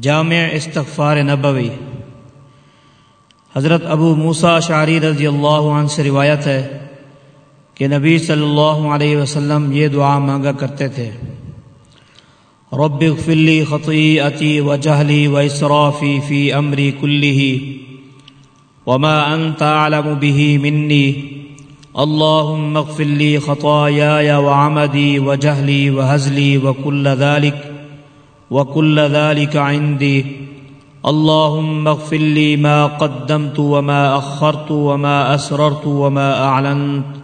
جامع استغفار نبوی۔ حضرت ابو موسا شعری رضی اللہ عنہ سے روایت ہے کہ نبی صلی اللہ علیہ وسلم یہ دعا مانگا کرتے تھے۔ رب فلی خطی عطی و جہلی و اسرافی فی امری کلی وما انت عالم به منی۔ اللهم اغفر لي خطاياي وعمدي وجهلي وهزلي وكل ذلك وكل ذلك عندي. اللهم اغفر لي ما قدمت وما أخرت وما أسررت وما أعلنت.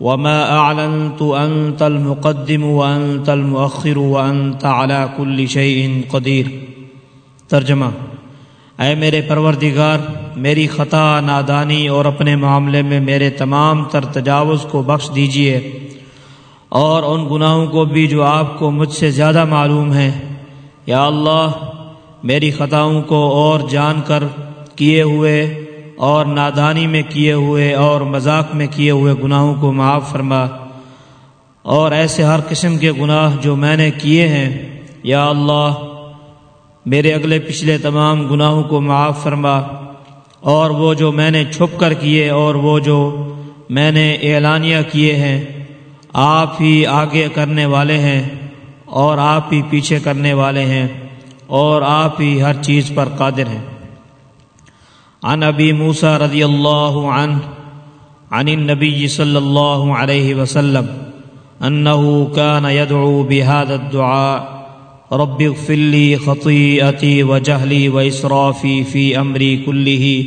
وما أعلنت أنت المقدم وأنت المؤخر وأنت على كل شيء قدير. ترجمہ اے میرے پروردگار، میری خطا، نادانی اور اپنے معاملے میں میرے تمام تر تجاوز کو بخش دیجیے اور ان گناہوں کو بھی جو آپ کو مجھ سے زیادہ معلوم ہیں۔ یا اللہ، میری خطاؤں کو اور جان کر کیے ہوئے اور نادانی میں کیے ہوئے اور مذاق میں کیے ہوئے گناہوں کو معاف فرما۔ اور ایسے ہر قسم کے گناہ جو میں نے کیے ہیں، یا اللہ، میرے اگلے پچھلے تمام گناہوں کو معاف فرما۔ اور وہ جو میں نے چھپ کر کیے اور وہ جو میں نے اعلانیہ کیے ہیں، آپ ہی آگے کرنے والے ہیں۔ اور آپ ہی پیچھے کرنے والے ہیں اور آپ ہی ہر چیز پر قادر ہیں۔ عن ابی موسا رضی اللہ عنہ، عن النبی صلی اللہ علیہ وسلم انه كان يدعو بهذا الدعاء، رب اغفر لي خطيئتي وجهلي واسرافي في امري كله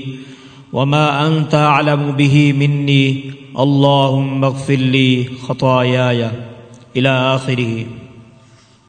وما انت اعلم به مني اللهم اغفر لي خطاياي الى اخره